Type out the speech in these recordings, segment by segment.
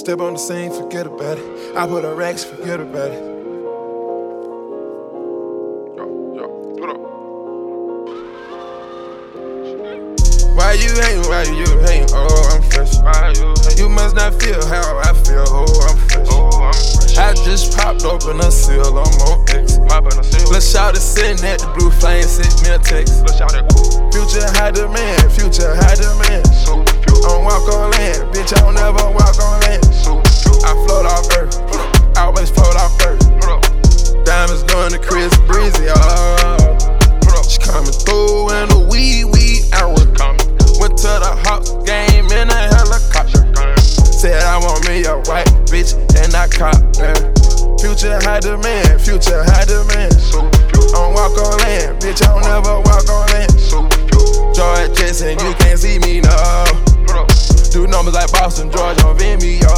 Step on the scene, forget about it. I put a racks, forget about it. Yo, yo, put up. Why you hating? Why you hating? Oh, I'm fresh. Why you hate? You must not feel how I feel. Oh, I'm fresh. Oh, I'm fresh. I just popped open a seal. I'm on X. Mopping a seal. Let's shout it sitting at the blue flame. Sent me a text. Let's shout it cool. Future high demand. Future high demand. Future high demand, future high demand. I don't walk on land, bitch. I don't never walk on land. George Jetson, you can't see me no. Put up. Do numbers like Boston, George on Vimeo.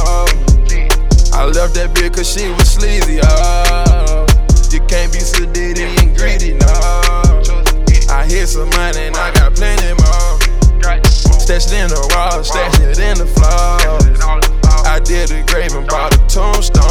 I left that bitch cause she was sleazy, oh. You can't be sedated and greedy, no. I hit some money and I got plenty more. Got this more. Stash it in the wall, stash it in the floor. I did the grave and bought a tombstone.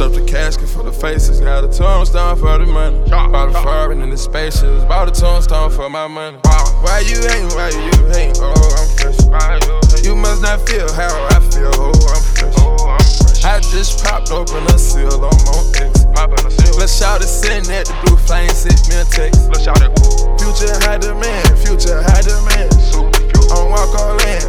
Stuffed the casket for the faces, got a tombstone for the money. Bought a foreign in the spaceships, bought a tombstone for my money. Why you hating? Why you hating? Oh, I'm fresh. Why you must not feel how I feel. Oh, I'm fresh. Oh, I'm fresh. I just popped open a seal, I'm on X. Mopping a seal. Let's shout it sitting at the blue flame, sent me a text. Let's shout it. Future high demand, future high demand. Super. I don't walk on land,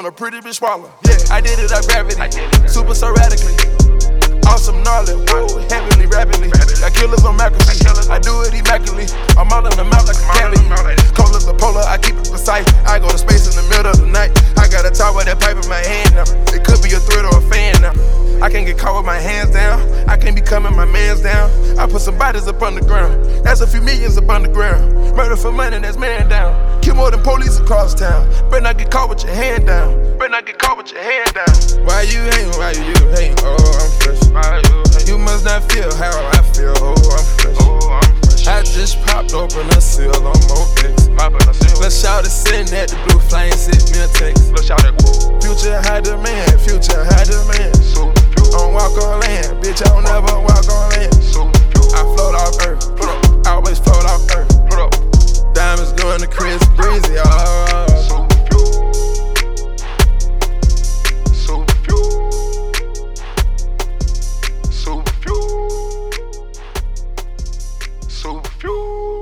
on a pretty bitch swallow, yeah. I did it at gravity, I it. super so radically. Awesome gnarly, whoa, heavenly, rapidly. Got killers on McAfee. I do it immaculately. I'm out in the mouth like a I'm out in the mouth cavity. Cold as a polar, I keep it precise. I go to space in the middle of the night. I got a with that pipe in my hand now. It could be a threat or a fan now. I can't get caught with my hands down. I can't be coming my mans down. I put some bodies up on the ground. That's a few millions up on the ground. Murder for money, that's man down. Kill more than police across town. Better not get caught with your hand down. Better not get caught with your hand down. Why you hating? Why you hating? Oh, I'm fresh. Why you hate? You must not feel how I feel. Oh, I'm fresh. Oh, I'm fresh. I just popped open a seal. On X. Mopping a seal. Let's shout it sitting at the blue flame. Sent me a text. Let's shout it. Future high demand. Future high demand. sou o Fiu!